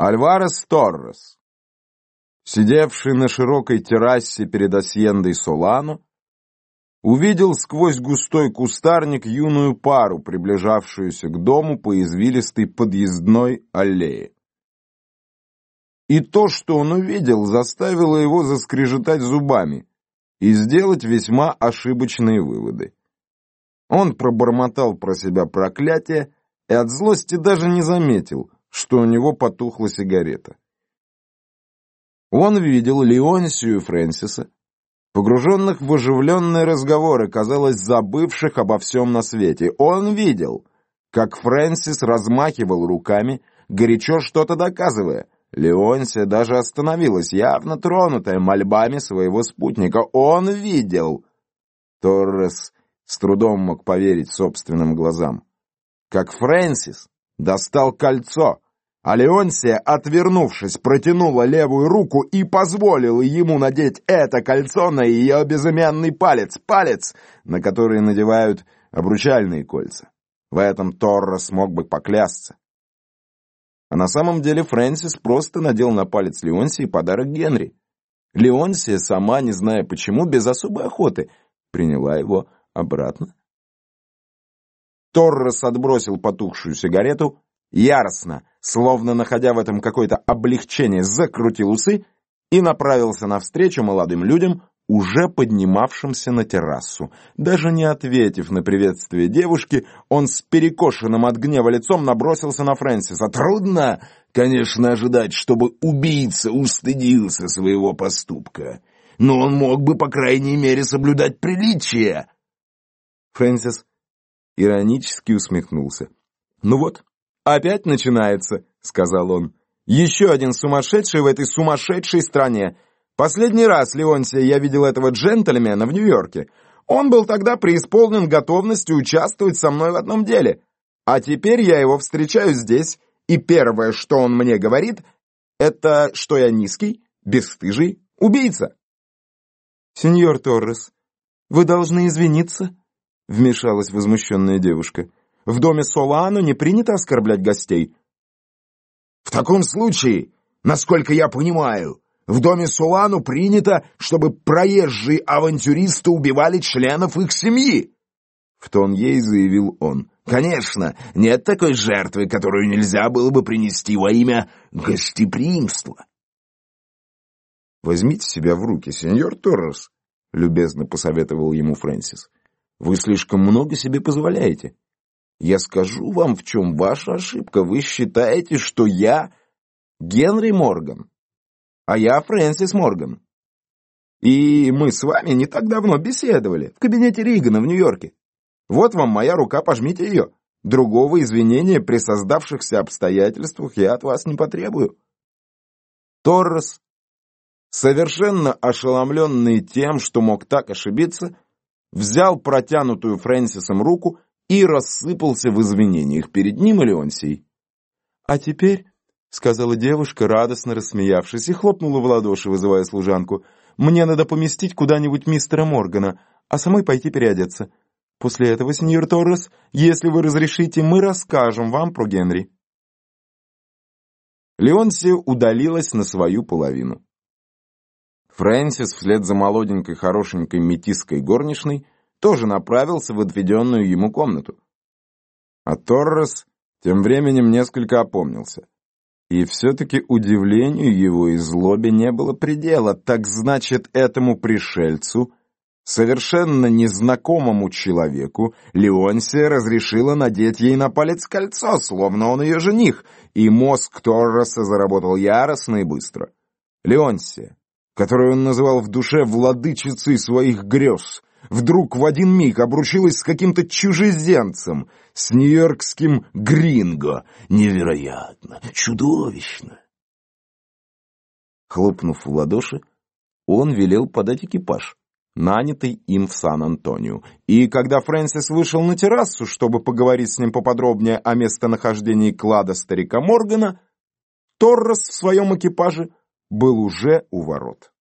Альварес Торрес, сидевший на широкой террасе перед Асьендой Солано, увидел сквозь густой кустарник юную пару, приближавшуюся к дому по извилистой подъездной аллее. И то, что он увидел, заставило его заскрежетать зубами и сделать весьма ошибочные выводы. Он пробормотал про себя проклятие и от злости даже не заметил, что у него потухла сигарета. Он видел Леонсию и Фрэнсиса, погруженных в оживленные разговоры, казалось, забывших обо всем на свете. Он видел, как Фрэнсис размахивал руками, горячо что-то доказывая. Леонсия даже остановилась, явно тронутая мольбами своего спутника. Он видел. Торрес с трудом мог поверить собственным глазам. Как Фрэнсис достал кольцо, а Леонсия, отвернувшись, протянула левую руку и позволила ему надеть это кольцо на ее безымянный палец, палец, на который надевают обручальные кольца. В этом Торра смог бы поклясться. А на самом деле Фрэнсис просто надел на палец Леонсии подарок Генри. Леонсия, сама не зная почему, без особой охоты, приняла его обратно. Торрес отбросил потухшую сигарету, яростно, словно находя в этом какое-то облегчение, закрутил усы и направился навстречу молодым людям, уже поднимавшимся на террасу. Даже не ответив на приветствие девушки, он с перекошенным от гнева лицом набросился на Фрэнсиса. «Трудно, конечно, ожидать, чтобы убийца устыдился своего поступка, но он мог бы, по крайней мере, соблюдать приличие». Фрэнсис иронически усмехнулся. «Ну вот, опять начинается», — сказал он. «Еще один сумасшедший в этой сумасшедшей стране. Последний раз, Леонсия, я видел этого джентльмена в Нью-Йорке. Он был тогда преисполнен готовностью участвовать со мной в одном деле. А теперь я его встречаю здесь, и первое, что он мне говорит, это что я низкий, бесстыжий убийца». «Сеньор Торрес, вы должны извиниться», — вмешалась возмущенная девушка. «В доме Солано не принято оскорблять гостей». «В таком случае, насколько я понимаю, в доме Солану принято, чтобы проезжие авантюристы убивали членов их семьи!» В тон ей заявил он. «Конечно, нет такой жертвы, которую нельзя было бы принести во имя гостеприимства». «Возьмите себя в руки, сеньор Торрес», — любезно посоветовал ему Фрэнсис. Вы слишком много себе позволяете. Я скажу вам, в чем ваша ошибка. Вы считаете, что я Генри Морган, а я Фрэнсис Морган. И мы с вами не так давно беседовали в кабинете Ригана в Нью-Йорке. Вот вам моя рука, пожмите ее. Другого извинения при создавшихся обстоятельствах я от вас не потребую. Торрес, совершенно ошеломленный тем, что мог так ошибиться, взял протянутую Фрэнсисом руку и рассыпался в извинениях перед ним и Леонсией. «А теперь», — сказала девушка, радостно рассмеявшись, и хлопнула в ладоши, вызывая служанку, «мне надо поместить куда-нибудь мистера Моргана, а самой пойти переодеться. После этого, сеньор Торрес, если вы разрешите, мы расскажем вам про Генри». Леонсия удалилась на свою половину. Фрэнсис вслед за молоденькой хорошенькой метиской горничной тоже направился в отведенную ему комнату. А Торрес тем временем несколько опомнился. И все-таки удивлению его и злобе не было предела. Так значит, этому пришельцу, совершенно незнакомому человеку, Леонсия разрешила надеть ей на палец кольцо, словно он ее жених, и мозг Торреса заработал яростно и быстро. Леонсия, которую он называл в душе владычицей своих грез, вдруг в один миг обручилась с каким-то чужеземцем, с нью-йоркским гринго. Невероятно, чудовищно. Хлопнув в ладоши, он велел подать экипаж, нанятый им в Сан-Антонио. И когда Фрэнсис вышел на террасу, чтобы поговорить с ним поподробнее о местонахождении клада старика Моргана, Торрес в своем экипаже был уже у ворот.